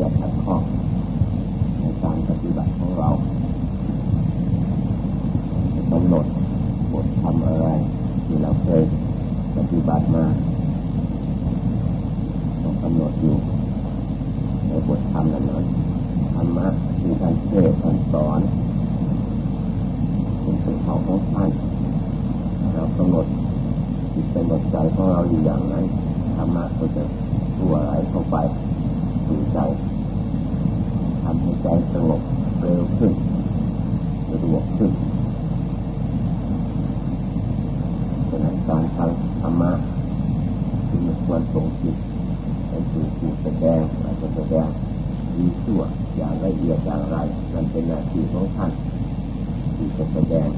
จะขัดข้องในการปฏิบัติของเรากำหนดบททำอะไร ที่เราเคยปฏิบัติมาต้องกำหนดอยู่ในบทธรรมนั้นธรรมะที่ท่านเทศท่านสอนเป็นสิ่งของของท่านเรากำหนดจิตกำหนดใจของเราอยู่อย่างนั้นธรรมะก็จะรั่วไหลเข้าไปสู่ใจทำให้ใจสงบเร็วขึ้นสะดวกขึ้นฉะนั้นการทำธรรมะจึงควรส่งจิตให้สู่ผู้แสดงอาจจะแสดงดีชั่วอย่างละเอียดอย่างไรนั่นเป็นหน้าที่ของท่านที่จะแสดง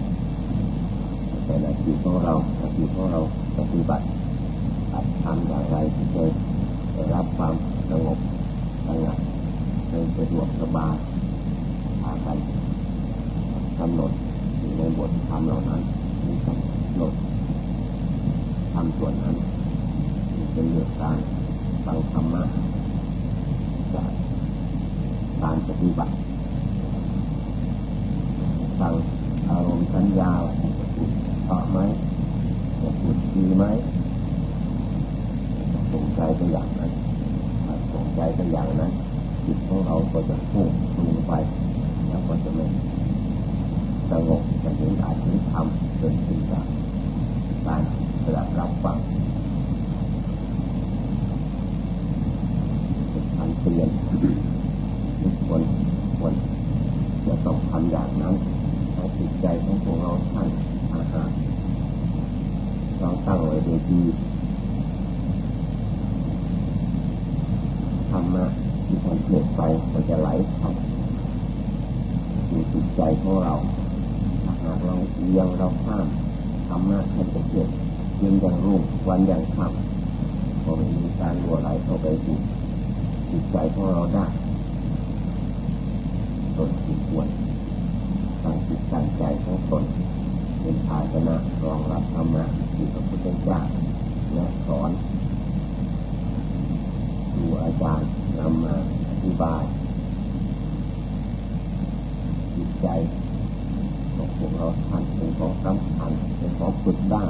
แต่หน้าที่ของเราหน้าที่ของเราปฏิบัติทำอย่างไรที่จะได้รับความสงบสงัดในสะดวกสบายพากันกำหนดอยู่ในบทธรรมเหล่านั้นมีกำหนดทำส่วนนั้นเป็นเรื่องการฟังธรรมะจากการปฏิบัติ ฟังอารมณ์สัญญาเพราะไหมพูดดีไหมสงใจไปอย่างนั้นสงใจไปอย่างนั้นจิตของเราก็จะพุ่งปรุงไปแล้วก็จะไม่สงบจะถึงอาจถึงทำเกิดขึ้นจากการสดับรับฟังการเตือนทุกคนควรจะต้องทำอย่างนั้น ใจของพวกเราท่านอาหารเราตั้งไว้ดีดีธรรมะที่ท่านเกิดไปก็จะไหลเข้านจิตใจของเราถ้าหากเราเอียงเราข้ามธรรมะท่านจะเกิดเพียงอย่างรุ่งวันอย่างค่ำก็ไม่มีการรั่วไหลเข้าไปสู่จิตใจของเราได้ตนที่ควร ตั้งใจของตนเป็นภาชนะรองรับธรรมะที่พระพุทธเจ้าและสอนครูอาจารย์นำมาอธิบายจิตใจของพวกเราท่านเป็นของสำคัญเป็นของฝึกได้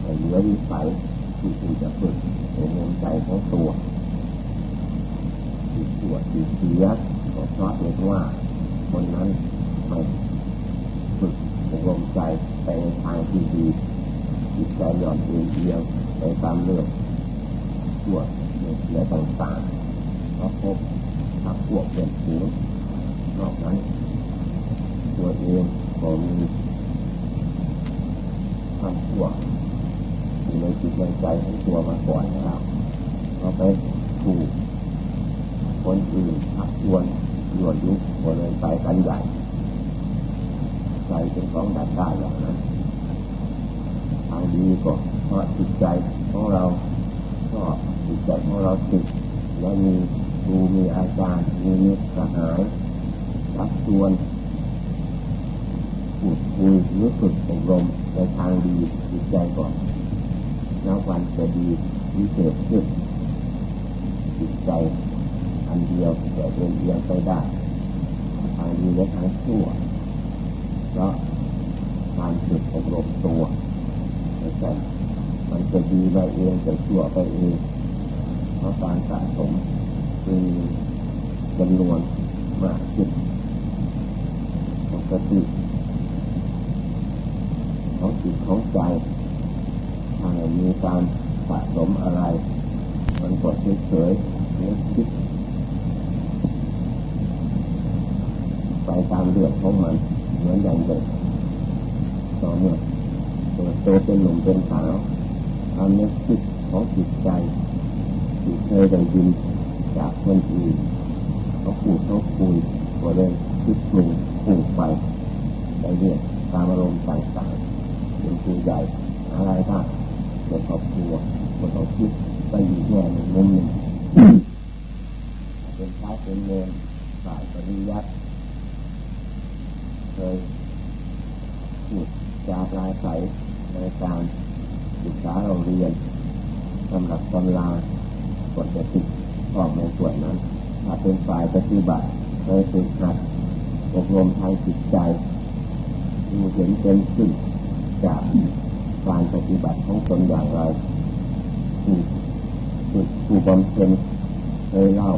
แต่เหลือวิสัยที่คุณจะฝึกในดวงใจของตัวที่ตัวที่เสียก็เพราะเห็นว่าคนนั้น ไม่ฝึกอบรมใจไปในทางที่ดีจิตใจหย่อนเอียงเอียงไปตามเรื่องชั่วเสียต่างๆเพราะพบทักพวกเป็นหูนอกนั้น ตัวเองก็มีความชั่วอยู่ในจิตในใจของตัวมาก่อนแล้วเราไปถูกคนอื่นทักชวนยั่วยุก็เลยไปกันใหญ่ ใจเป็นของดัดได้อย่างนั้นทางดีก็เพราะจิตใจของเรา ก็จิตใจของเราติดและมีครูมีอาจารย์มีมิตรสหายรับชวนพูดคุยรู้สึกอบรมในทางดีจิตใจก่อนแล้ววันจะดีวิเศษขึ้นจิตใจอันเดียวจะเดินเอียงไปได้ทางดีและทางชั่ว เพราะการฝึกอบรมตัวในใจมันจะดีไปเองจะชั่วไปเองเพราะการสะสมมีจำนวนมากขึ้นปกติของจิตของใจถ้ามีการสะสมอะไร มันก็เฉยๆไม่คิดไปตามเรื่องของมัน เหมือนอย่างเด็กตอเนี้ยเติบโตเป็นหนุ่มเป็นสาวทำนึกคิดของจิตใจที่เคยได้ยินจากคนอื่นเขาพูดเขาคุยก็เลยคิดปรุงปรุงไปไปเรื่องตามอารมณ์ต่างๆเป็นผู้ใหญ่อะไรบ้างเป็นครอบครัวคนเราคิดไปอยู่แง่หนึ่งมุมหนึ่งเป็นท้ายเป็นเงินฝ่ายปริยัติ เคยพูดจาปลายใสในการศึกษาเราเรียนสำหรับตำราก็จะติดของในส่วนนั้น ถ้าเป็นฝ่ายปฏิบัติเคยฝึกหัดอบรมทางจิตใจดูเห็นเป็นขึ้นจากการปฏิบัติของตนอย่างไรผู้ผู้บำเพ็ญเคยเล่า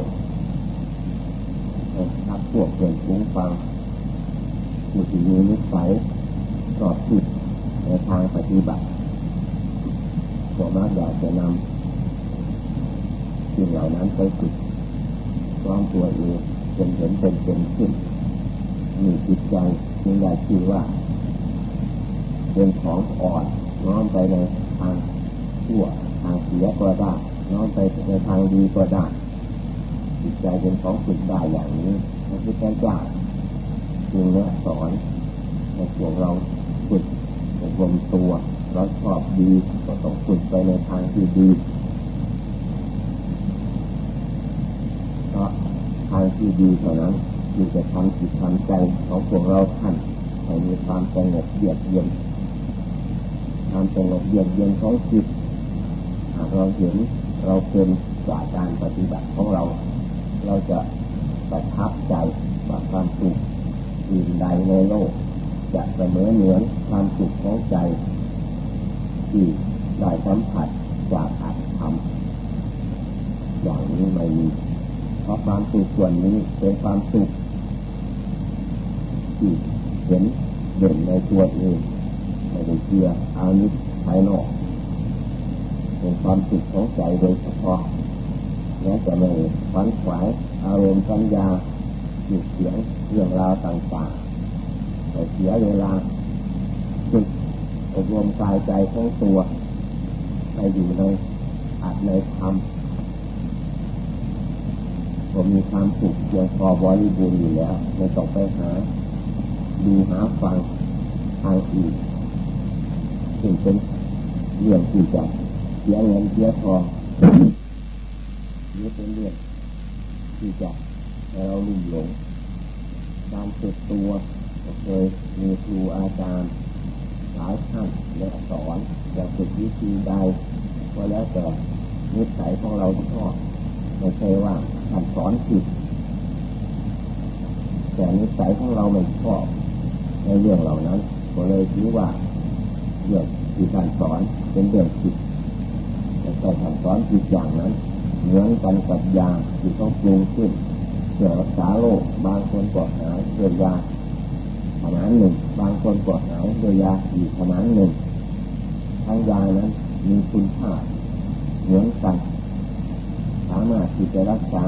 ทักพวกเพื่อนฟุ้งฟัง ผู้ที่มีนิสัยสอบผิดในทางปฏิบัติส่วนมากอยากจะนำสิ่งเหล่านั้นไปฝึกซ้อมตัวเองจนเห็นเป็นเป็นขึ้น มีจิตใจมีอยากคิดว่า เป็นของอ่อนน้อมไปในทางชั่วทางเสียก็ได้น้อมไปในทางดีก็ได้จิตใจเป็นของฝึกได้อย่างนี้พระพุทธเจ้า จึงแนะสอนในพวกเราฝึกอบรมตัวเราชอบดีก็ต้องฝึกไปในทางที่ดีเพราะทางที่ดีเท่านั้นจึงจะทำจิตทำใจของพวกเราท่านให้มีความสงบเยือกเย็นความสงบเยือกเย็นของจิตหากเราเห็นเราเป็นจากการปฏิบัติของเรา เราจะประทับใจความสุข อื่นใดในโลก จะเสมอเหมือนความสุขของใจ ที่ได้สัมผัสจากอัตธรรมอย่างนี้ไม่มีเพราะความสุขส่วนนี้เป็นความสุขที่เห็นเด่นในตัวเองไม่ได้เกี่ยอานิดภายนอกเป็นความสุขของใจโดยเฉพาะแม้จะไม่ฝันขวายอารมณ์สัญญา จิตเสียงเรื่องราวต่างๆแต่เสียเวลาฝึกอบรมกายใจของตัวไปอยู่ในอาจในธรรมก็มีความสุขเพียงพอบริบูรณ์อยู่แล้วไม่ต้องไปหา ดูหาฟังทางอื่นซึ่งเป็นเรื่องที่จะเสียเงินเสียทองนี่เป็นเรื่องที่จะ เราลุ่มหลงการฝึกตัวเคยมีครูอาจารย์หลายท่านและสอนจะฝึกวิธีใดก็แล้วแต่นิสัยของเราชอบไม่ใช่ว่าท่านสอนผิดแต่นิสัยของเราไม่ชอบในเรื่องเหล่านั้นก็เลยคิดว่าเรื่องที่ท่านสอนเป็นเรื่องผิดแต่ท่านสอนผิดอย่างนั้นเหมือนกันกับยาที่ต้องปรุงขึ้น เกี่ยวรักษาโรคบางคนปวดหายเกิดยาขนาดหนึ่งบางคนปวดหายโดยยาอีกขนาดหนึ่งทั้งยานั้นมีคุณค่าเหมือนกันสามารถที่จะรักษา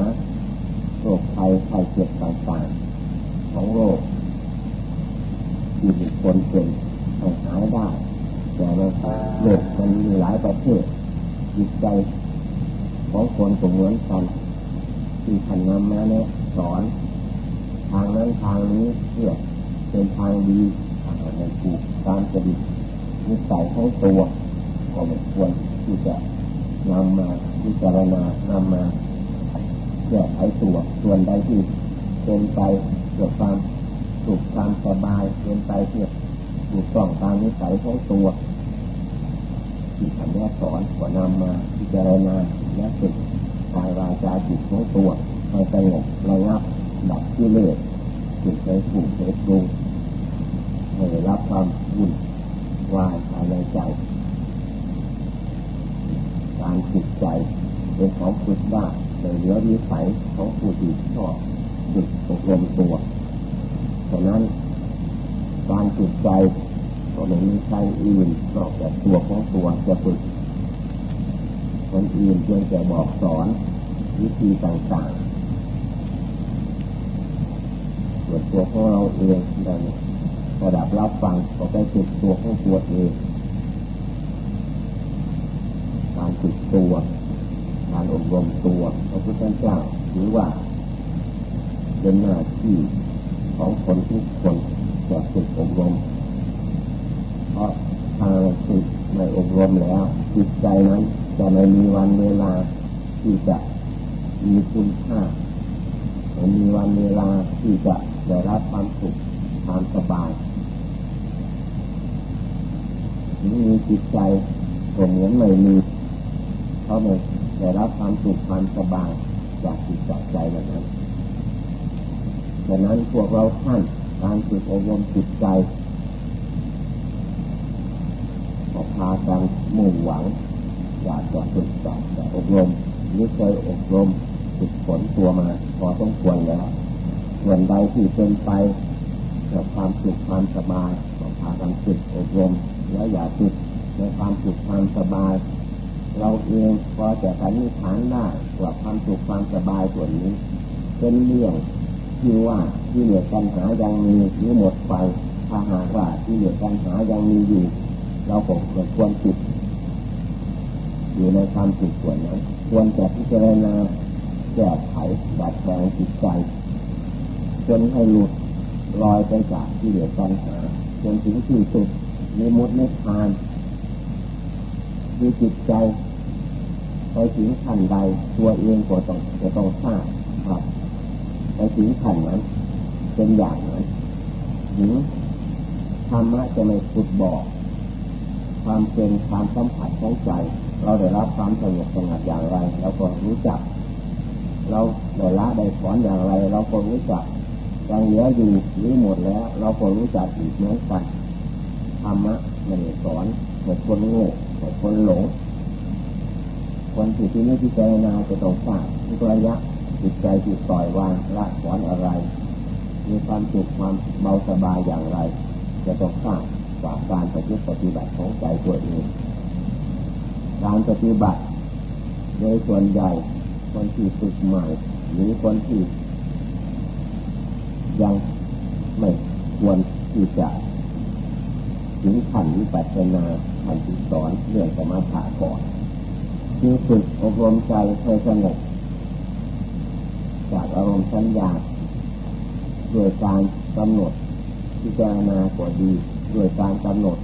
โรคภัยไข้เจ็บต่างๆของโรคที่บุคคลเป็นให้หายได้แต่ในโลกมันมีหลายประเภทจิตใจของคนก็เหมือนกันที่ท่านนำมาเนี่ย สอน ทางนั้นทางนี้เพื่อเป็นทางดีทางในถูกการจะดินิสัยของตัวก็ไม่ควรที่จะนำมาพิจารณานำมาแก้ไขตัวส่วนใดที่เป็นไปเกิดความสุขความสบายเป็นไปเพื่อถูกต้องตามนิสัยของตัวที่ท่านแนะสอนก็นำมาพิจารณาและฝึกกายวาจาจิตของตัว ให้สงบระงับดับที่เลือดจิตใจผูกใจปรุงให้รับความวุ่นวายภายในใจการฝึกใจเป็นของฝึกได้แต่เหลือวิสัยของผู้ที่ชอบฝึกอบรมตัวฉะนั้นการฝึกใจก็ไม่มีใครอื่นนอกจากตัวของตัวจะฝึกคนอื่นเพียงแต่บอกสอนวิธีต่าง ๆส่วนตัวของเราเองในระดับรับฟังก็ไปฝึกตัวของตัวเองการฝึกตัวการอบรมตัวพระพุทธเจ้าหรือว่าเป็นหน้าที่ของคนทุกคนจะฝึกอบรม เพราะทางฝึกในอบรมแล้วจิตใจนั้นจะไม่มีวันเวลาที่จะมีคุณค่าไม่มีวันเวลาที่จะ ได้รับความสุขความสบายมีจิตใจก็เหมือนไม่มีเพราะไม่ได้รับความสุขความสบายจากจิตจากใจแบบนั้นดังนั้นพวกเราท่านการฝึกอบรมจิตใจพากันมุ่งหวังอยากจะฝึกสอนแต่อบรมหรือเคยอบรมฝึกฝนตัวมาพอต้องควรแล้ว ส่วนใดที่เป็นไปกิดความสุขความสบายก็พากันฝึกอบรมแล้วอย่าติดในความสุขความสบาย เราเองพอจะสันนิษฐานได้ว่าความสุขความสบายส่วนนี้ เป็นเรื่องที่ว่าที่เหลือปัญหายังมีหรือหมดไปถ้าหากว่าที่เหลือปัญหายังมีอยู่ เราคงควรติดอยู่ในความสุขส่วนนั้นควรจะพิจารณาแก้ไขดัดแปลงจิตใจ จนให้หลุดลอยไปจากที่เหลือปัญหาจนถึงที่สุดในมดในทานมีจิตใจไปถึงขั้นใดตัวเองก็ต้องจะต้องทราบครับไปถึงขั้นนั้นเป็นอย่างนั้นถึงธรรมะจะไม่ขุดบอกความเป็นความสัมผัสของใจ เราได้รับความสงบสงัดอย่างไรเราก็รู้จัก เราได้ละได้ถอนอย่างไรเราก็รู้จัก ยังเหลืออยู่หรือหมดแล้ว เราก็รู้จักอีกเหมือนกันธรรมะมันสอนเหมือนคนโง่เหมือนคนหลงคนที่ที่นี้ที่เจนาจะต้องทราบทุกระยะจิตใจจิตปล่อยวางละถอนอะไร มีความสุขความเบาสบายอย่างไร จะต้องทราบจากการปฏิปฏิบัติของใจตัวเองการปฏิบัติโดยส่วนใหญ่คนที่ฝึกใหม่ หรือคนที่ ยังไม่ควรที่จะถึงขั้นวิปัสสนาขั้นที่สอนเรื่องสมาธิก่อนคือฝึกอบรมใจให้สงบจากอารมณ์สัญญาโดยการกำหนดพิจารณาก็ดีด้วยการกำหนด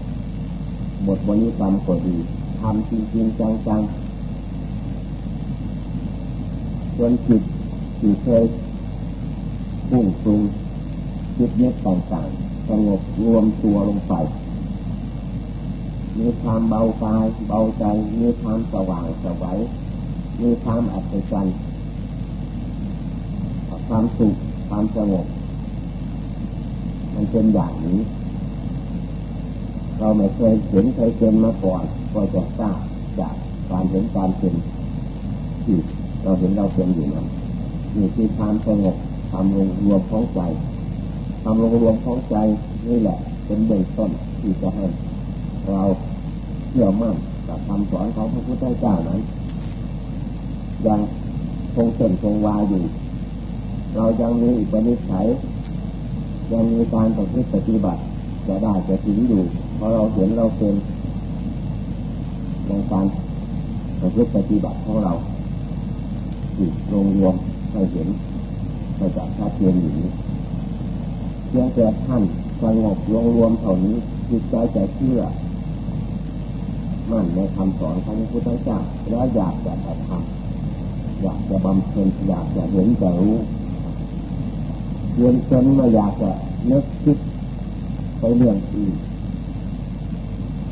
บทบริกรรมก็ดีทำจริงจริงจังๆจนจิตที่เคยพุ่งปรุง จิตเย็ดต่างๆสงบรวมตัวลงไป มีความเบากายเบาใจ มีความสว่างสวัยมีความอัศจรรย์ความสุขความสงบมันเป็นอย่างนี้ เราไม่เคยเห็นเคยเป็นมาก่อนก็จะทราบจากการเห็นการเป็นที่เราเห็นเราเป็นอยู่นั้นนี่คือความสงบความรวมรวมของใจ ความรวมรวมของใจนี่แหละ เป็นเบื้องต้นที่จะให้เราเชื่อมั่นกับคำสอนของพระพุทธเจ้านั้น ยังคงเส้นคงวาอยู่ เรายังมีอิปนิสัยยังมีการปฏิบัติจะได้จะถึงอยู่พอเราเห็นเราเป็นในการประพฤติปฏิบัติของเราจิตรวมรวมให้เห็นให้จะชัดเจนอยู่นี้ พียงแต่ท่านสงบรวมรวมเท่านี้จิตใจจะเชื่อ มั่นในคำสอนของพระพุทธเจ้าแล้วอยากจะทำอยากจะบำเพ็ญอยากจะเห็นจะรู้เรียนจนไม่อยากจะนึกคิดไปเรื่องอื่น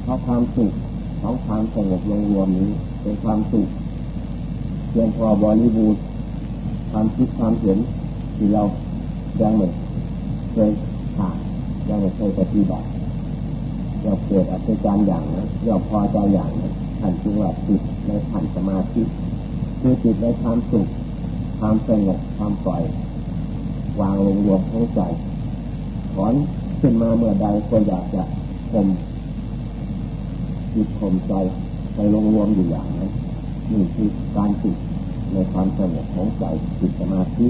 เพราะความสุขของความสงบรวมนี้เป็นความสุขเพียงพอบริบูรณ์ความคิดความเห็นที่เรายังไม่ เคยผ่านยังไม่เคยปฏิบัติเราเกิดอัศจรรย์อย่างนั้นเราพอใจอย่างนั้นท่านจึงว่าจิตในขันสมาธิคือจิตในความสุขความสงบความปล่อยวางลงรวมทั้งใจถอนขึ้นมาเมื่อใดก็อยากจะข่มจิตข่มใจไปลงรวมอยู่อย่างนั้นนี่คือการจิตในความสงบของใจจิตสมาธิ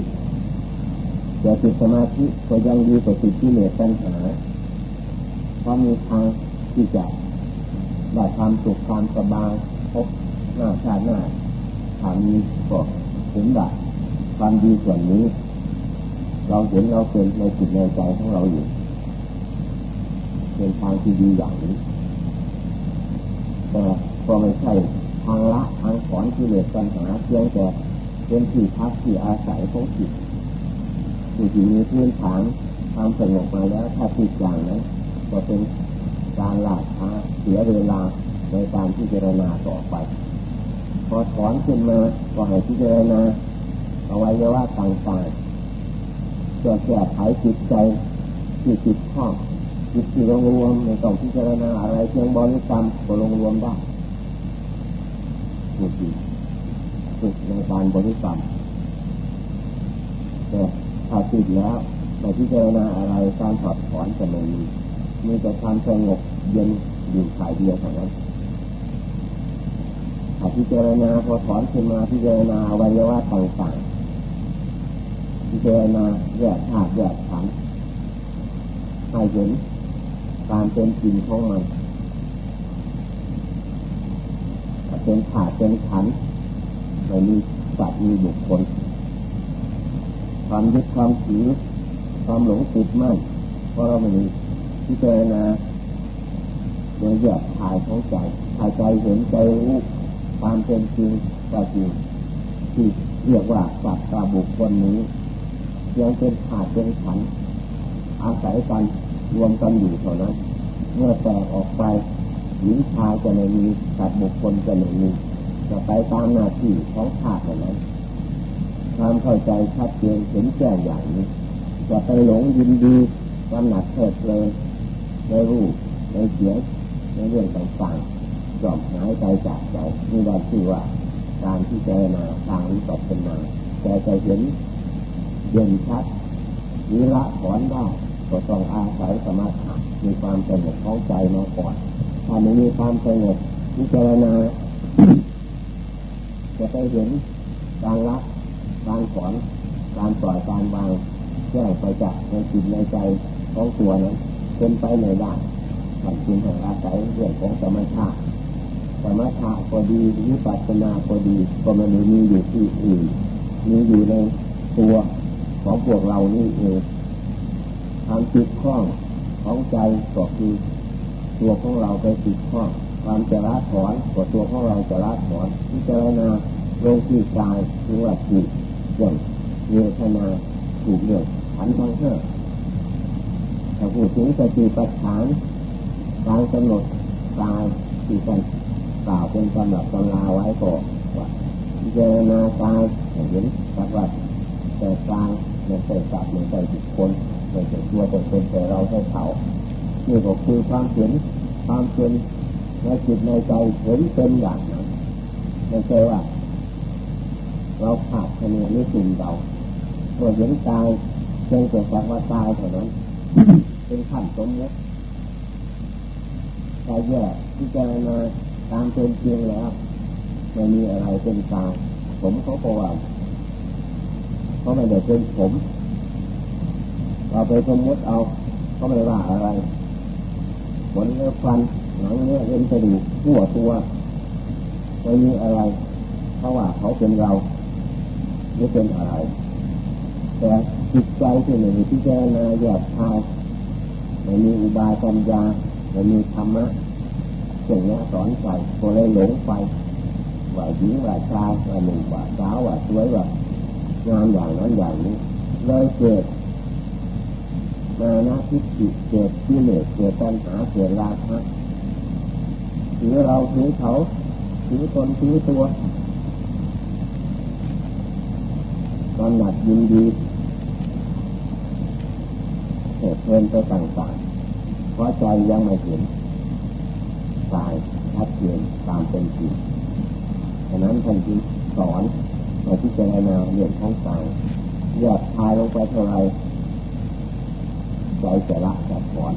แต่จิตสมาธิก็ยังดีกว่าจิตที่เหนือปัญหา เพราะมีทางที่จะได้ความสุขความสบายพบหน้าชาติหน้าถามนี้ก็ถึงได้ความดีส่วนนี้ เราเห็นเราเป็นในจิตในใจของเราอยู่ เป็นทางที่ดีอย่างนี้แต่ก็ไม่ใช่ทางละทางสอนที่เหลือปัญหาเพียงแต่เป็นที่พักที่อาศัยของจิต อยู่ที่มีพื้นฐานความสงบมาแล้วถ้าติดอย่างนั้นก็เป็นการหลาช้าเสียเวลาในการพิจารณาต่อไป พอถอนขึ้นมาก็ให้พิจารณาอวัยวะต่างๆเพื่อแก้ไขจิตใจที่จิตข้องจิตที่รวมรวมในต้องพิจารณาอะไรเพียงบริกรรมก็รวมรวมได้จิตจิตในการบริกรรมแต่ ถ้าจิตแล้วในพิจารณาอะไรการถอดถอนจะไม่มีมีแต่ความสงบเย็นอยู่ฝ่ายเดียวเท่านั้นถ้าพิจารณาพอถอนขึ้นมาพิจารณาวัยวะต่างๆพิจารณาแยกธาตุแยกขันธ์ให้เห็นการเป็นจริงของมันเป็นขาดเป็นขันไม่มีสัตว์มีบุคคล ความยึดความถือความหลงติดมั่นเพราะเราไม่มีพิจารณาโดยแยกถ่ายของใจถ่ายใจเห็นใจรู้ความเป็นจริงก็จริงที่เรียกว่าสัตว์ตาบุคคลนี้ยังเป็นขาดเป็นขันอาศัยกันรวมกันอยู่เท่านั้น เมื่อแตกออกไปหญิงชายจะไม่มีสัตว์บุคคลจะไม่มีจะไปตามหน้าที่ของขาดเท่านั้น ความเข้าใจชัดเจนเห็นแจ้งอย่างนี้จะไปหลงยินดีกำหนัดเพลิดเพลินในรูปในเสียงในเรื่องต่างๆจอมหายใจจากใจนี่ได้ชื่อว่าการที่เจนาทางวิปัสสนาแต่จะเห็นเย็นชัดวิละถอนได้ก็ต้องอาศัยสมาธิมีความสงบของใจมาก่อนถ้าไม่มีความสงบพิจารณาจะไปเห็นการละ การถอนการปล่อยการวางแยกไปจากในจิตในใจของตัวนั้นเป็นไปในได้ถ้าคุณให้อาศัยเรื่องของสมถะสมถะก็ดีวิปัสสนาก็ดีก็มันมีอยู่ที่อื่นมีอยู่ในตัวของพวกเรานี่เองความติดข้องของใจก็คือตัวของเราไปติดข้องความจะละถอนก็ตัวของเราจะละถอนพิจารณาลงที่กายหรือว่าจิต อย่างเวทนาถูกเรื่องขันธ์ทั้งห้าถ้าพูดถึงสติปัฏฐานการกำหนดกายที่กันกล่าวเป็นกำลับตำราไว้ก่อนว่าพิจรณากายเห็นสักว่าแต่กายไม่ใช่สัตว์ไม่ใช่บุคคลไม่ใช่ตัวตนแต่เราใช่เขานี่ก็คือความเห็นความเป็นในจิตในใจเห็นเป็นอย่างนั้นไม่ใช่ว่า เราขาดคะแนนนี้สิ่งเราเมื่อเห็นกายเพียงแต่สักว่าตายเท่านั้น เป็นขั้นสมมติใจแยกที่จะมาตามเป็นจริงแล้วไม่มีอะไรเป็นตายผมเขาบอกว่าเขาไม่ได้เป็นผมเราไปสมมติเอาเขาไม่ได้ว่าอะไรขนเนื้อฟันหนังเนื้อเอ็นกระดูกหัวตัวไม่มีอะไร เพราะว่าเขาเป็นเรา ไม่เป็นอะไรแต่จิตใจที่ไม่มีพิจารณาแยกทายไม่มีอุบายปัญญาไม่มีธรรมะสิ่งนี้สอนใจก็เลยหลงไปว่าหญิงว่าชายว่าหนุ่มว่าสาวว่าสวยว่างามอย่างนั้นอย่างนี้เลยเกิดมานะทิฏฐิเกิดที่เหลือเกิดปัญหาเกิดราคะถือเราถือเขาถือตนถือตัว กำหนัดยินดีเหตุเพลินไปต่างๆ เพราะใจยังไม่เห็นกายชัดเจนตามเป็นจริงฉะนั้นท่านจึงสอนในที่เจรณาเรื่องของกายแยกทายลงไปเท่าไรใจจะละจะถอน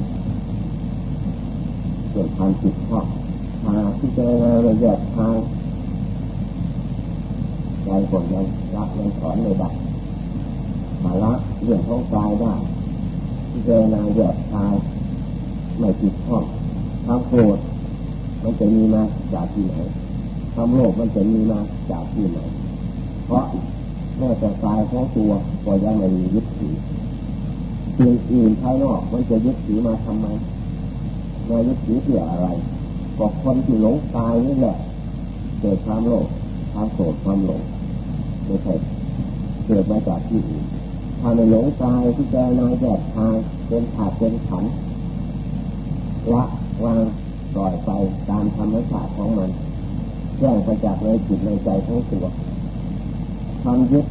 เกิดความจิตข้อทาที่เจรณาเลยแยกทาง ใจก็ยังละยังถอนไม่ได้มาละเรื่องของกายได้ที่เจรณาแยกางไม่จิตข้อความโกรธมันจะมีมาจากที่ไหนความโลภมันจะมีมาจากที่ไหนเพราะแม้แต่กายของตัวก็ยังไม่มียึดถือสิ่งอื่นภายนอกมันจะยึดถือมาทำไมมายึดถือเพื่ออะไรบอกคนที่หลงตายนี่แหละเกิดความโลภความโกรธความหลง ไม่ใช่เกิดมาจากที่อื่นถ้าในหลงตายที่แกนายแยกทางเป็นขาดเป็นขันละวางปล่อยไปตามธรรมชาติของมันแยกไปจากในจิตในใจทั้งตัวความยึด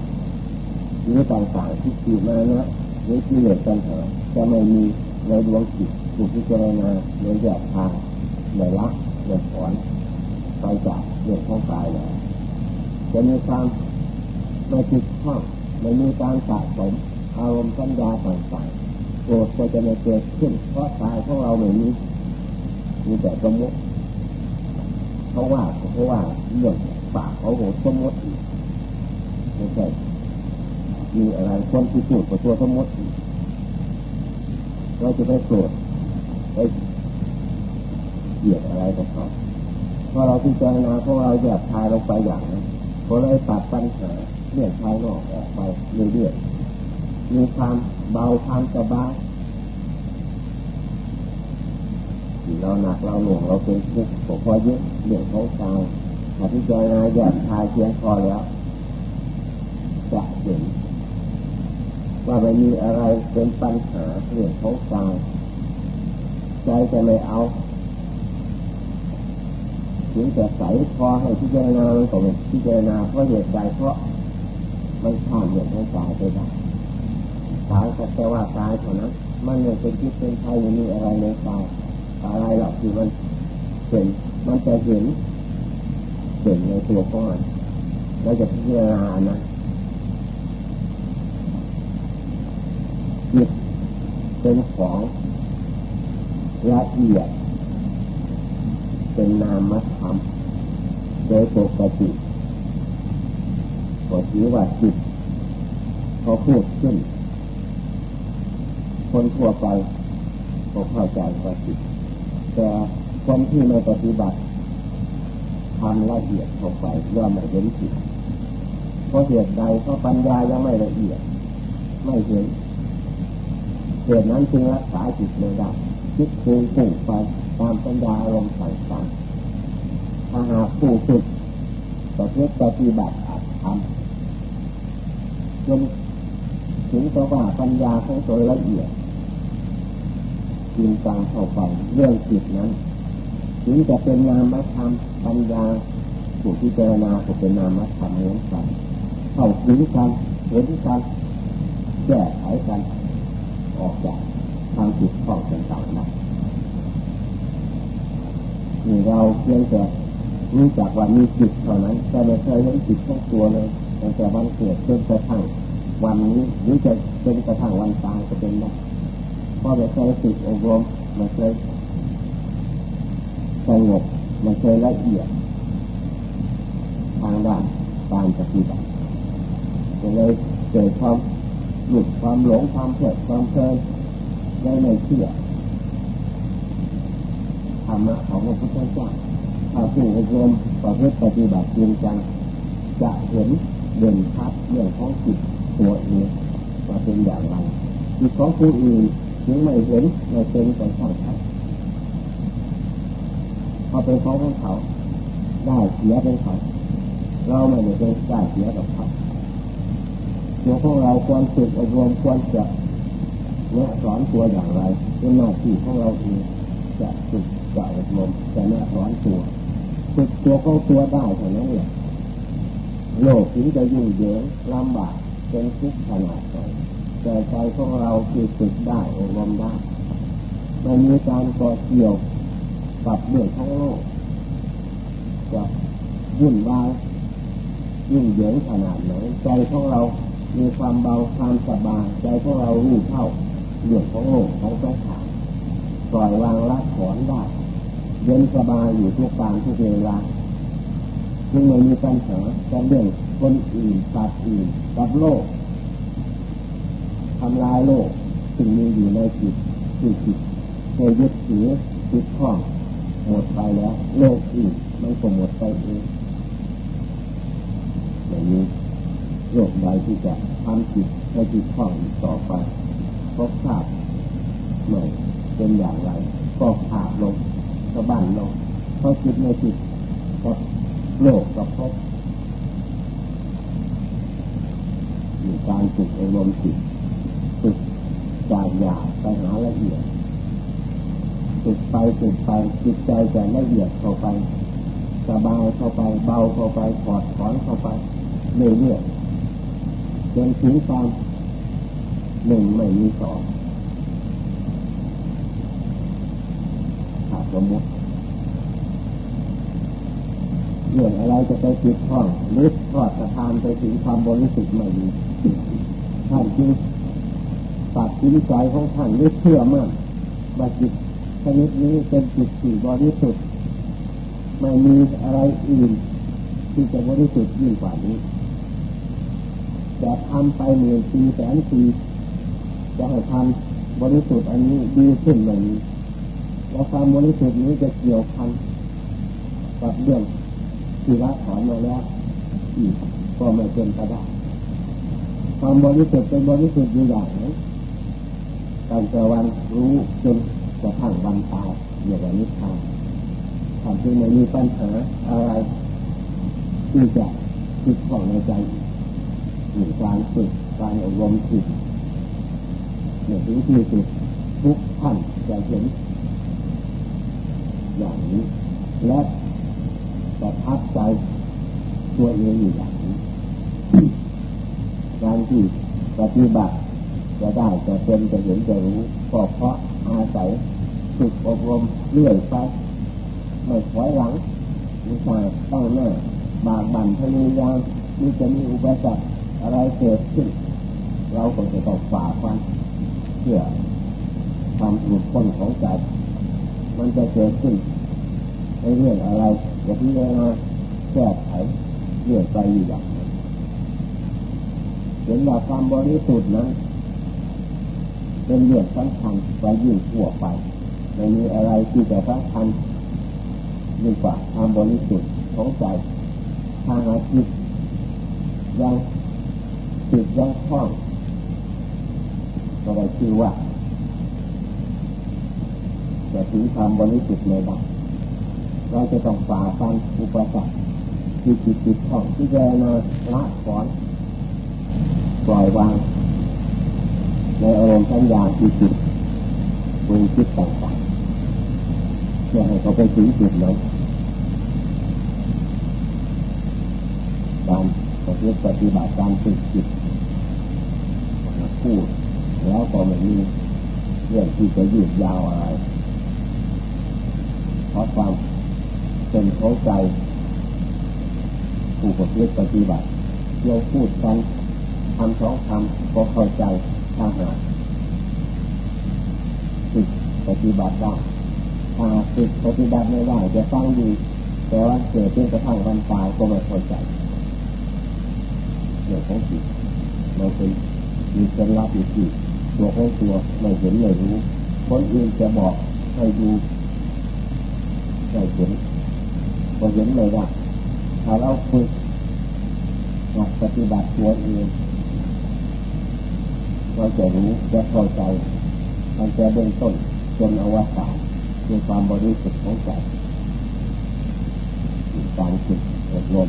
หรือต่างๆที่ขีดมานะหรือที่เหลือปัญหาจะไม่มีในดวงจิตถูกพิจารณาในแยกทางในละในถอนไปจากเรื่องของกายแล้วจะมีความ ไม่ติดข้องไม่มีการสะสมอารมณ์สัญญาต่างๆโกรธก็จะไม่เกิดขึ้น เพราะกายของเราไม่มีมีแต่สมมติเพราะว่าเพราะว่าเรื่องปากเขาโหสมมติไม่ใช่มีอะไรคนที่พูดกับตัวสมมติเราจะไปโกรธไปเกลียดอะไรกับเขาพอเราพิจารณาพราะเราแยกทายลงไปอย่างนั้นพอเราตัดปัญหา รื่องภายนอกออกไปเรื่อยๆมีความเบาความสบายเราหนักเราหน่วงเราเป็นทุกข์พอเยอะเรื่องของกายถ้าพิจารณาแยกทายเพียงพอแล้วจะเห็นว่าไม่มีอะไรเป็นปัญหาเรื่องของกายใจจะไม่เอาถึงแต่ใสพอให้พิจารณามันก็ไม่พิจารณาเพราะเหตุใดเพราะ มันข้ามเรื่องของกายไปได้กายแต่ว่ากายเท่านั้นมันไม่เป็นคิดเป็นไทยไม่มีอะไรในกายอะไรหรอกที่มันเป็นมันจะเห็นเห็นในตัวของมันเราจะพิจารณานะจิตเป็นของละเอียดเป็นนามธรรมโดยปกติ ก็ถือว่าจิตเขาพูดขึ้น คนทั่วไปก็เข้าใจว่าจิตแต่คนที่ไม่ปฏิบัติทำละเอียดเข้าไปย่อมไม่เห็นจิตเพราะเหตุใดเพราะปัญญายังไม่ละเอียด ไม่เห็นเหตุนั้นจึงรักษาจิตไม่ได้คิดปรุงปุ่งไปตามปัญญาอารมณ์ต่างๆถ้าหากผู้ฝึกประพฤติปฏิบัติอาจทำ จนถึงตัวว่าปัญญาของตัวละเอียดจริงจังเข้าไปเรื่องจิตนั้นถึงจะเป็นนามธรรมปัญญาผู้พิจารณาก็เป็นนามธรรมเหมือนกันเข้าถึงกันเห็นกันแก้ไขกันออกจากทางจิตข้องต่างๆนะนี่เราเพียงแต่รู้จักว่ามีจิตเท่านั้น แต่ไม่เคยเห็นจิตทั้งตัวเลย ตั้งแต่วันเกิดจนกระทั่งวันนี้หรือจะเป็นกระทั่งวันตายก็เป็นได้เพราะไม่เคยติดอบรมไม่เคยสงบไม่เคยละเอียดทางด้านการปฏิบัติก็เลยเกิดความหลุดความหลงความเพลิดความเพลินได้ในเชื่อธรรมะของพระพุทธเจ้าถ้าผู้อบรมประพฤติปฏิบัติจริงจังจะเห็น เด่นชัดเรื่องของจิตตัวเองว่าเป็นอย่างไรจิตของผู้อื่นถึงไม่เห็นไม่เป็นแต่ช่างทัดพอเป็นของของเขาได้เสียเป็นเขาเราไม่ได้เป็นได้เสียกับเขาตัวของเราควรฝึกอบรมควรจะแนะสอนตัวอย่างไรเป็นหน้าที่ของเราเองจะฝึกจะอบรมจะแนะสอนตัวฝึกตัวของตัวได้เท่านั้นแหละ โลกถึงจะยุ่งเหยิงลำบากเป็นทุกข์ขนาดไหนแต่ใจของเราคือฝึกได้อบรมได้ไม่มีการก่อเกี่ยวกับเรื่องของโลกจะวุ่นวายยุ่งเหยิงขนาดไหนใจของเรามีความเบาความสบายใจของเรารู้เท่าเรื่องของโลกของสังขารปล่อยวางละถอนได้เย็นสบายอยู่ทุกการทุกเวลา จึงไม่มีปัญหากับเรื่องคนอื่นสัตว์อื่นกับโลกทำลายโลกสิ่งมีอยู่ในจิตคือจิตเคยยึดถือจิตข้องหมดไปแล้ว โลกอื่นมันก็หมดไปเองอย่างนี้โลกใดที่จะทำจิตให้จิตข้องต่อไปพบขาดหน่อยเป็นอย่างไร ก็ขาดลงสะบั้นลงเพราะจิตในจิตกับ โลกกับพบมีการฝึกอารมณ์จิตฝึกจากหยาบไปหาละเอียดฝึกไปฝึกไปจิตใจจะละเอียดเข้าไปสบายเข้าไปเบาเข้าไปปลอดถอนเข้าไปเรื่อยๆนถึงความหนึ่งไม่มีสองขาดสมมติ เรื่องอะไรจะไปติดข้องหรือทอดกระทานไปถึงความบริสุทธิ์ไม่มีท่านจึงตัดสินใจของท่านหรือเชื่อมั่นว่าจิตชนิดนี้เป็นจิตที่บริสุทธิ์ไม่มีอะไรอื่น ที่จะบริสุทธิ์ยิ่งกว่านี้จะทำไปหมื่นปีแสนปีจะให้ทำบริสุทธิ์อันนี้ดีขึ้นแบบนี้แล้วความบริสุทธิ์นี้จะเกี่ยวพันกับเรื่อง ที่ละถอนมาแล้วอีกก็ไม่เป็นไปได้ความบริสุทธิ์เป็นบริสุทธิ์อยู่อย่างนั้นตั้งแต่วันรู้จนกระทั่งวันตายอย่างนี้ทางทำให้ไม่มีปัญหาอะไรที่จะติดข้องในใจหรือการฝึกการอบรมจิตในถึงที่สุดทุกท่านจะเห็นอย่างนี้และ ประทับใจตัวเองอยู่อย่างนี้การที่ปฏิบัติจะได้จะเป็นจะเห็นจะรู้ก็เพราะอาศัยฝึกอบรมเรื่อยไปไม่ถอยหลังมีการตั้งหน้าบากบั่นพยายามนี่จะมีอุปสรรคอะไรเกิดขึ้น เราก็จะต้องฝ่าฟันเพื่อความหลุดพ้นของใจมันจะเกิดขึ้นในเรื่องอะไร อย่าพิจารณาแก้ไขเรื่องไปอยู่อย่างนั้นเห็นว่าความบริสุทธิ์นั้นเป็นเรื่องสำคัญไปยิ่งทั่วไปไม่มีอะไรที่จะสำคัญยิ่งกว่าความบริสุทธิ์ของใจทางอาชีพยังติดยังคล้องก็ได้ชื่อว่าจะถึงความบริสุทธิ์ในได้ เราจะต้องฝ่าฟันอุปสรรคที่จิตติดของที่จะนาละถอนปล่อยวางในอารมณ์สัญญาที่จิตปรุงคิดต่างๆเพื่อให้เขาไปถึงจุดนั้นการปฏิบัติการฝึกจิตพูดแล้วก็ไม่มีเรื่องที่จะยืดยาวอะไรเพราะความ เป็นเข้าใจผู้ปฏิบัติปฏิบัติเราพูดกันทำสองคำก็เข้าใจถ้าหากฝึกปฏิบัติได้ถ้าฝึกปฏิบัติไม่ได้จะฟังดีแต่ว่าเกิดเป็นกระทั่งวันตายก็ไม่เข้าใจเรื่องของจิตเราเป็นมีเคล็ดลับอยู่ที่ตัวของตัวไม่เห็นไม่รู้คนอื่นจะบอกให้ดูไม่เห็น ก็เห็นเลยว่าถ้าเราฝึกหลักปฏิบัติตัวเองเราจะรู้จะเข้าใจ มันจะเบื้องต้นจนอวสานด้วยความบริสุทธิ์ของใจการฝึกอบรม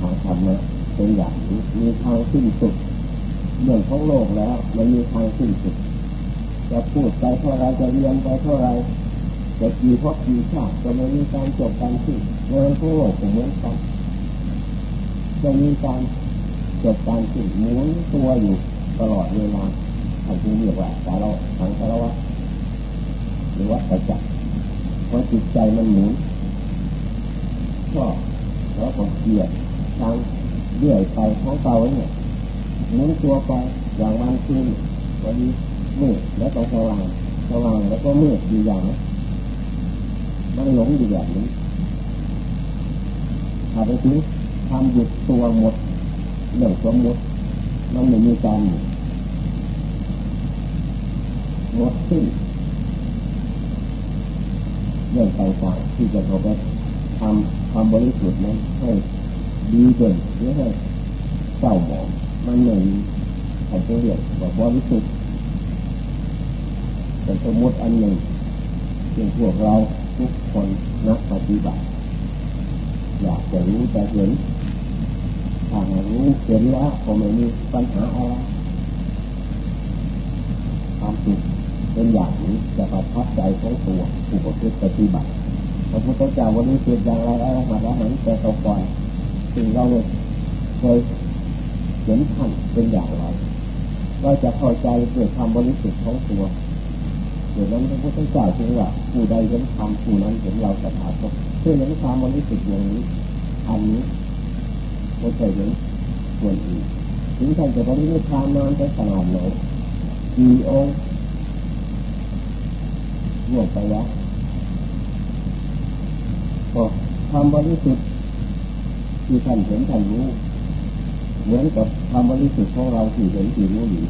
ทางธรรมะเป็นอย่างนี้มีทางสิ้นสุดเรื่องของโลกแล้ว มันมีทางสิ้นสุดจะพูดไปเท่าไรจะเรียนไปเท่าไร จะกี่พบกี่ชาติจะไม่มีการจบการสิ้นเรื่องของโลกเหมือนกันจะมีการจบการสิ้นหมุนตัวอยู่ตลอดเวลาอันที่เรียกว่าสารทางสารวัตหรือว่าประจักษ์เพราะจิตใจมันหมุนชอแล้วก็เกลียดทางเรื่อยไปของเตาเนี่ยหมุนตัวไปอย่างวันคืนวันนี้มืดแล้วก็สว่างสว่างแล้วก็มืดอยู่อย่าง มันหลงอยู่แบบนี้ถ้าไปถึงทำหยุดตัวหมดเรื่องสมมติมันไม่มีการหมดสิ้นเรื่องต่างๆที่จะเขาไปทำความบริสุทธิ์นั้นให้ดีเด่นหรือให้เศร้าหมองมันหนึ่งของตัวเรียกว่าบริสุทธิ์เป็นสมมติอันหนึ่งเป็นพวกเรา ทุกคนนักปฏิบัติ อยากจะรู้จะเห็นถ้ารู้เห็นแล้วก็ไม่มีปัญหาอะไรความสุขเป็นอย่างนี้จะประทับใจของตัวผู้ปฏิบัติพระพุทธเจ้าวันนี้เกิดอย่างไรอะไรมาแล้วเหมือนแต่ต่อก่อนถึงเราเคยเห็นท่านเป็นอย่างไรเราจะเข้าใจเกิดความบริสุทธิ์ของตัว เดี๋ยวนั้นพระพุทธเจ้าจึงว่าผู้ใดเห็นความผู้นั้นเห็นเราสถาคตเพื่อเห็นความบริสุทธิ์อย่างนี้อันนี้ไม่ใช่เห็นส่วนอื่นถึงท่านจะบริสุทธิ์ความนานไปขนาดไหนกี่องค์รวมไปแล้วก็ความบริสุทธิ์ที่ท่านเห็นท่านรู้เหมือนกับความบริสุทธิ์ของเราที่เห็นที่รู้อยู่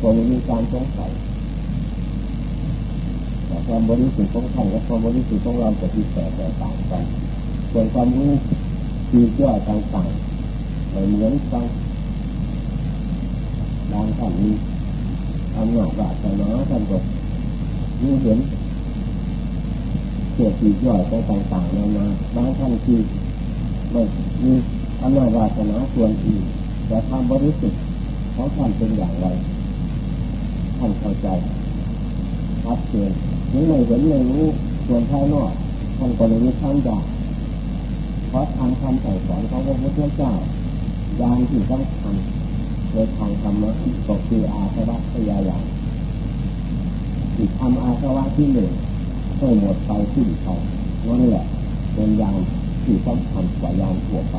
ก็ไม่มีการสงสัย ความบริสุทธิ์ของท่านกับความบริสุทธิ์ของเราจะที่แตกต่างกันส่วนความรู้ที่ย่อยต่างๆไม่เหมือนกันบางท่านมีอำนาจวาสนาท่านก็รู้เห็นเกิดที่ย่อยไปต่างๆนานาบางท่านที่ไม่มีอำนาจวาสนาส่วนอื่นแต่ความบริสุทธิ์ของท่านเป็นอย่างไรท่านเข้าใจชัดเจน ถึงไม่เห็นไม่รู้ส่วนภายนอกท่านก็เลยมีทานอยากเพราะทำคำสั่งสอนของพระพุทธเจ้ายานที่ต้องทำในทางธรรมะก็คืออาสวะพยายามที่ทำอาสวะที่หนึ่งให้หมดไปสิ้นไปนั่นแหละเป็นยานที่ต้องทำกว่ายานทั่วไป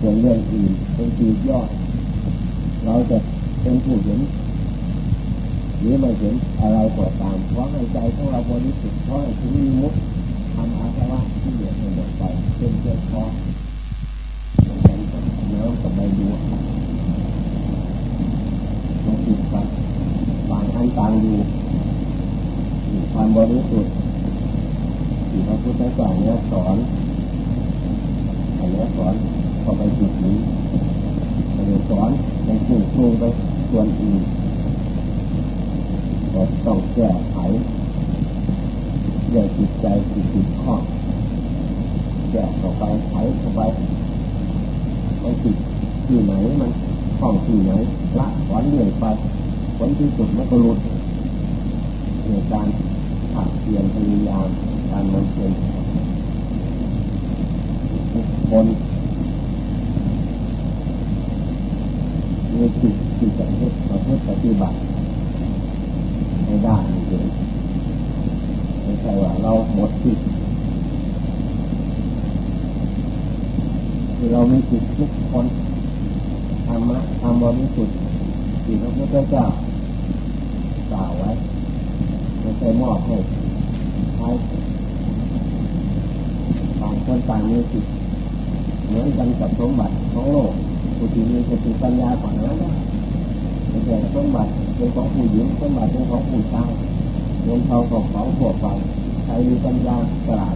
ส่วนเรื่องอื่นเป็นปียอดเราจะเป็นผู้เห็น หรือไม่เห็นอะไรก็ตามเพราะให้ใจของเราบริสุทธิ์เพราะให้ถึงมีมุกทำอาสวะที่เหลือให้หมดไปเป็นเพียงพอน้ำกับใบบัวมาติดกันต่างอันต่างอยู่ความบริสุทธิ์ที่พระพุทธเจ้าเนี่ยสอนอันนี้สอนเข้าไปจุดนี้ไม่ได้สอนในกลุ่มครูไปส่วนอื่น ต้องแก้ไขเรื่องจิตใจที่ติดข้องแก้เข้าไปไขเข้าไปมันติดที่ไหนมันข้องที่ไหนละถอนเรื่อยไปผลที่สุดมันก็หลุดในการขับเปลี่ยนพยายามการมันเป็นทุกคนมีจิตจะเพื่อประพฤติปฏิบัติ ให้ได้จริงไม่ใช่ว่าเราหมดจิตคือเรามีจิตทุกคนธรรมะธรรมบริสุทธิ์ที่พระพุทธเจ้ากล่าวไว้ไม่ใช่มอบให้ใช้ต่างคนต่างมีจิตเหมือนกันกับสมบัติของโลกผู้ที่มีสติปัญญากว่านั้นไม่ใช่สมบัติ เป็นของผู้หญิงสมบัติเป็นของผู้ชายเงินทองของของพวไปใครมีปัญญาตลาด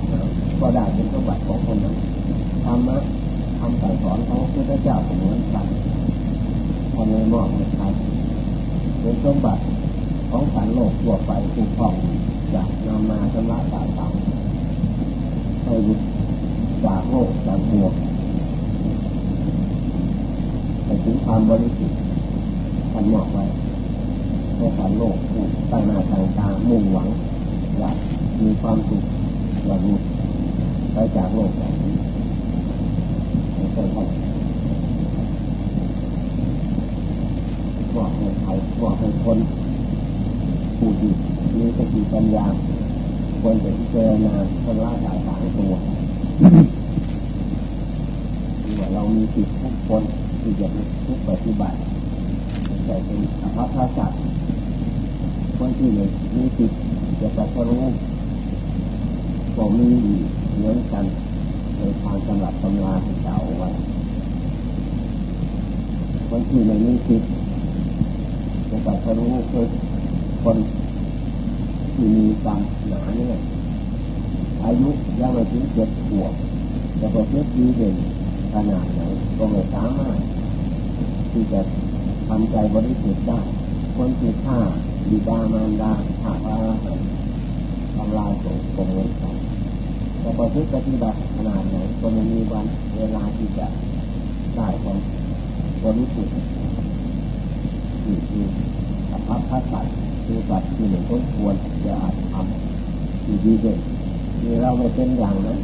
ก็ได้เป็นสมบัติของคนนั้นธรรมะทำสั่งสอนของพระเจ้าเหมือนกันทำในมอบในใครเป็นสมบัติของสันโลกทั่วไปผู้ครองจะนำมาชำระบาปต่างให้หยุดจากโลกจากบวไปถึงความบริสุทธิ์ท่านบอกไว้ ให้สันโลกผู้ตั้งหน้าตั้งตามุ่งหวังอยากมีความสุขอยากหลุดไปจากโลกแบบนี้ไม่ใช่ท่านบอกให้ใครบอกให้คนผู้ที่มีสติปัญญาควรจะพิจารณาชำระสายต่างตัวที่ว่าเรามีจิตทุกคนที่จะทุกปฏิบัติแต่เป็นอภัพพสัตว์ คนที่หนึ่งมีจิตจะตัดรู้ก็มีเหมือนกันในทางสำหรับตำราที่กล่าวไว้คนที่ไม่มีจิตจะตัดรู้คือคนที่มีกรรมหนาเนี่ยอายุยังไม่ถึงเจ็ดขวบจะประพฤติดีเด่นขนาดไหนก็ไม่สามารถที่จะทำใจบริสุทธิ์ได้คนที่ฆ่า บิดามารดาฆ่าพระอรหันต์ทำลายสงฆ์เหมือนกันแต่ประพฤติปฏิบัติขนาดไหนก็ไม่มีวันเวลาที่จะได้ความบริสุทธิ์ที่คืออภัพพสัตว์คือสัตว์ที่หนึ่งต้องควรจะอาจทำที่ดีเด่นที่เราไม่เป็นอย่างนั้น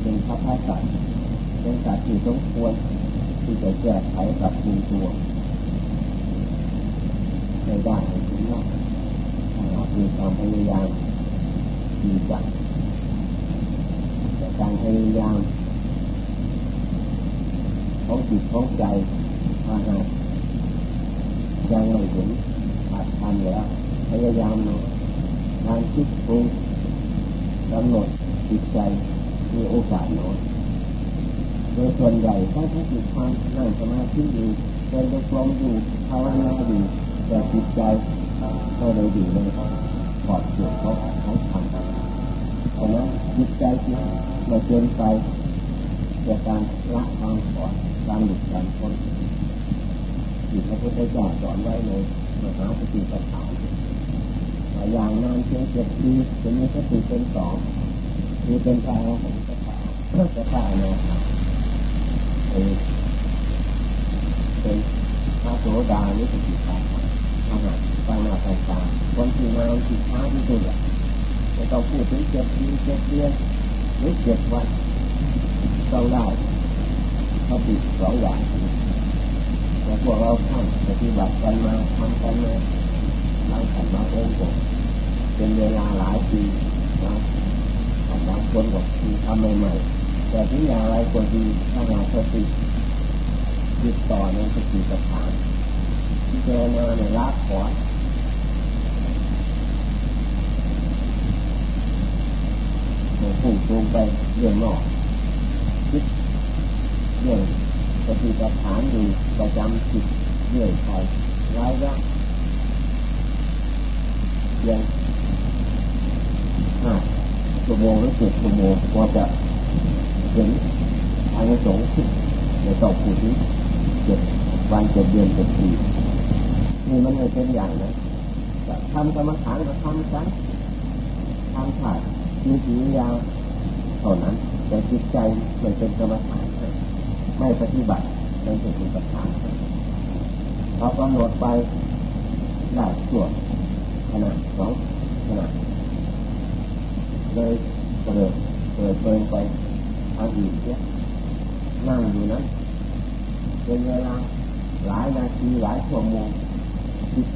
เป็นพระพสัตว์เป็นสัตว์ที่ต้องควรที่จะแก้ไขกับปรุงตัว ในด้านถึงว่าถ้าเรามีความพยายามดีจังแต่การพยายามของจิตของใจถ้าหากยังไม่ถึงอาจทำแล้วพยายามเนาะการคิดปรุงกำหนดจิตใจมีโอกาสน้อยโดยส่วนใหญ่ถ้าที่จิตความนั่งสมาธิอยู่เดินจงกรมอยู่ภาวนาอยู่ แต่จิตใจก็เลยอยู่ในขอบเขตเขาของเขาทำเพราะนั้นจิตใจที่เราเกินไปเกิดการละความก่อนการหลุดการพ้นที่พระพุทธเจ้าสอนไว้ในมหาสติปัฏฐานอย่างนานเพียงเจ็ดปีจะมีสติเป็นสองมีเป็นกายของสถาสถาเนี่ยเป็นพระโสดานี่คือจิตใจอา หารปาหน้าต่างๆวันที่นานที่ช้าที่สุดอะไม่ต้องพูดถึงเจ็ดปีเจ็ดเดือนหรือเจ็ดวันต้องได้สติสองอย่างแต่พวกเราทำปฏิบัติกันมาทำกันมาเราทำมาองผมเป็นเวลาหลายปีนะบางคนบอกทีทำใหม่ๆแต่ที่อย่างไรคนดีถ้าหาสติติดต่อในสติปัฏฐาน เจอมาในละขอพุ่งตรงไปเรื่องนอกคิดเรื่องสติปัฏฐานอยู่ประจำจิตเรื่อยไปไร้ละเพียงห้าชั่วโมงหรือเจ็ดชั่วโมงก็จะเห็นอายุสงฆ์ในต่อผู้ที่เจ็ดวันเจ็ดเดือนเจ็ดปี นี่มันไม่เป็นอย่างนะทำกรรมฐานก็ทำกันทำขาดมีสียาวเท่านั้น แต่จิตใจมันเป็นกรรมฐานไม่ปฏิบัติในสติปัฏฐานเรากำหนดไปได้ส่วนขนาดสองขนาดเลยเปิดเปิดเปิดไปทางอื่นเนี่ยนั่งอยู่นั้นเป็นเวลาหลายนาทีหลายชั่วโมง จิต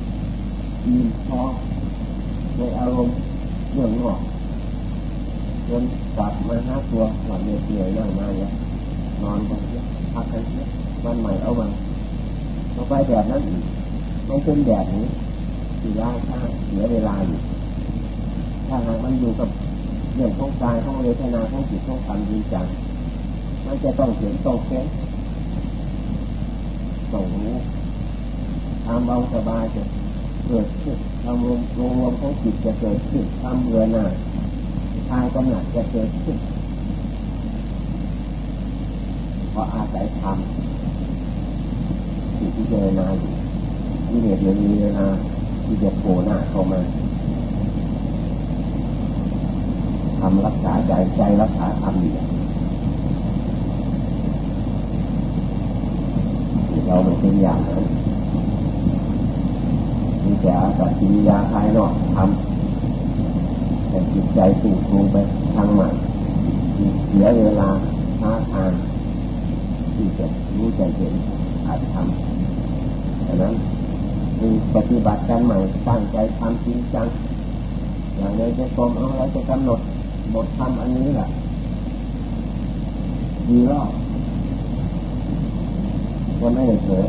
อิ่มพอในอารมณ์เรื่องนอกจนกลับมาหาตัวหลับเหนื่อยนั่งมาเนี่ยนอนกันเยอะพักกันเยอะวันใหม่เอามาเอาไปแบบนั้นอีกไม่เป็นแบบนี้ที่ยากช้าเสียเวลาอยู่ถ้าหากมันอยู่กับเรื่องของกายของเวทนาของจิตของธรรมจริงจังมันจะต้องเห็นต้องเฟ้นต้องรู้ ทำเบาสบายจะเกิดขึ้นทำรวมรวมของจิตจะเกิดขึ้นทำเบื่อหน่ายทายกำหนัดจะเกิดขึ้นเพราะอาศัยธรรมที่พิจารณาอยู่มีเหตุมีเวลาที่จะโผล่หน้าเข้ามาทำรักษาใจใจรักษาธรรมอยู่เราเป็นอย่างนั้น แต่อาศัยกิริยาภายนอกทำแต่จิตใจสูงลงไปทางใหม่เสียเวลาท้าทางที่จะรู้ใจเห็นอาจทำดังนั้นมีปฏิบัติการใหม่ตั้งใจทำจริงจังอย่างในจะกรมเอาแล้วจะกำหนดบทธรรมอันนี้แหละดีรอบวันไม่เผลอ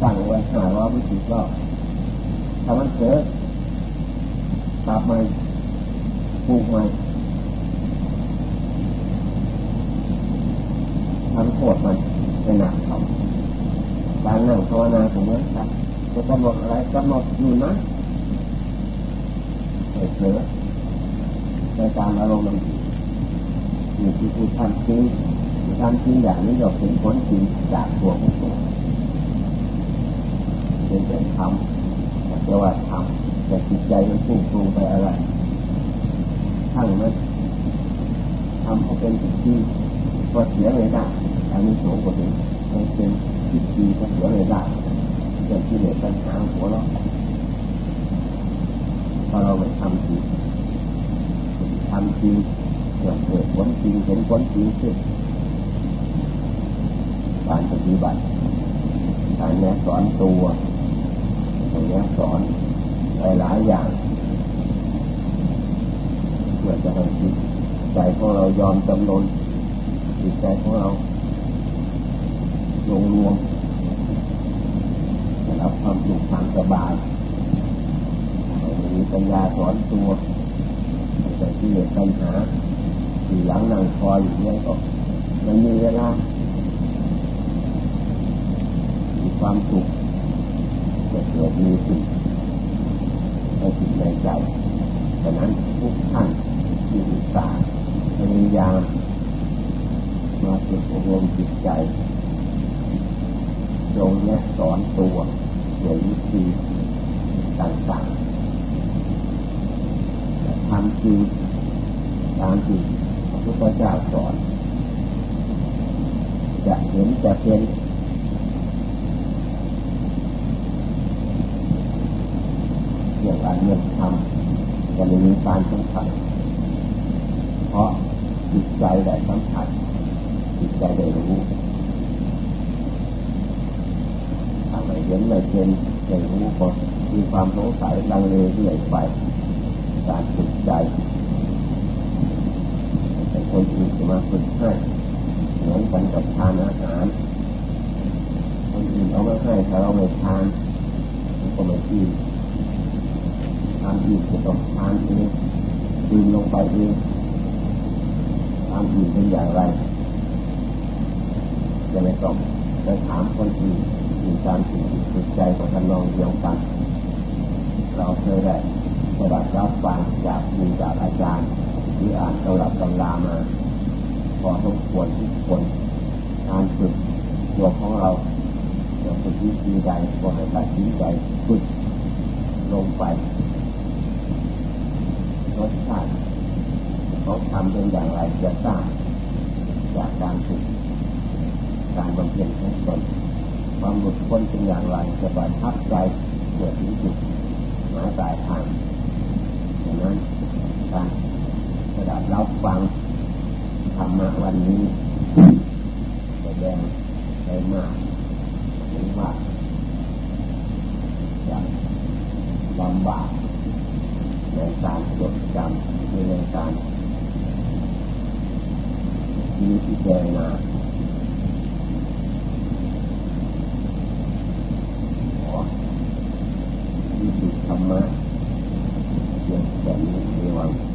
สั่งไว้หาว่าวิจิตรอบ ถ้ามันเผลอกลับมาปลูกใหม่ทำโทษมันเป็นหนักเขาการนั่งภาวนาของเมื่อครับจะกำหนดอะไรกำหนดอยู่นะเผลอในการอารมณ์มันอยู่ที่ผู้ทำจริงทำจริงอย่างนี้เราเห็นผลจริงจากตัวของตัวเป็นเป็นธรรม แต่ว่าธรรมแต่จิตใจมันพุ่งปรุงไปอะไรทั้งนั้นทำให้เป็นจิตจริงก็เสียเลยได้อันนี้สูงกว่านี้เป็นจิตจริงก็เสียเลยได้เกิดที่เหลือปัญหาหัวเราพอเราไปทำจริงทำจริงเกิดเกิดผลจริงเห็นผลจริงขึ้นการปฏิบัติการแนะสอนตัว นะสอนหลายๆอย่างเพื่อจะให้จิตใจของเรายอมจำนนจิตใจของเราลงรวมรับความสุขความสบายมีปัญญาสอนตัวแต่ที่เหลือปัญหาที่หลังนั่งคอยอยู่เนี่ยก็มันมีเวลามีความสุข จะเกิดมีสุขในจิตในใจฉะนั้นทุกท่านที่อุตส่าพยายามมาฝึกอบรมจิตใจจงแนะสอนตัวโดยวิธีต่างๆทำจริงตามจริงพระพุทธเจ้าสอน จะเห็นจะเป็น รื่องการเรื่องทำจะไม่มีการสำคัญเพราะจิตใจได้สัมผัสจิตใจได้รู้ทำให้เห็นไม่เป็นได้รู้ก็มีความสงสัยลังเลเรื่อยไป การฝึกใจแต่คนอื่นจะมาฝึกให้เหมือนกันกับทานอาหารคนอื่นเอามาให้ถ้าเราไม่ทานก็ไม่กิน ทานอีกก็ต้องทานเองดื่มลงไปเองทานอื่นเป็นอย่างไรจะไม่ต้องไปถามคนอื่นมีการฝึกจิตใจของท่านลองเดียวกันเราเคยได้สดับรับฟังจากมีจากอาจารย์ที่อ่านตำรับตำรามาพอสมควรทุกคนการฝึกตัวของเราจะฝึกวิธีใดก็ให้ตัดสินใจฝึกลงไป รสชาติเขาทำเป็นอย่างไรจะทราบจากการฝึกการบำเพ็ญของตนความหลุดพ้นเป็นอย่างไรจะประทับใจเกิดถึงจุดหมายปลายทางดังนั้นการระดาษรับฟังธรรมะวันนี้แสดงได้มากหรือว่าอย่างลำบาก ในการจดจำมีรื่อการมีที่ารณาขอที่สุดธรรมะเพียงแต่นี้ในวัน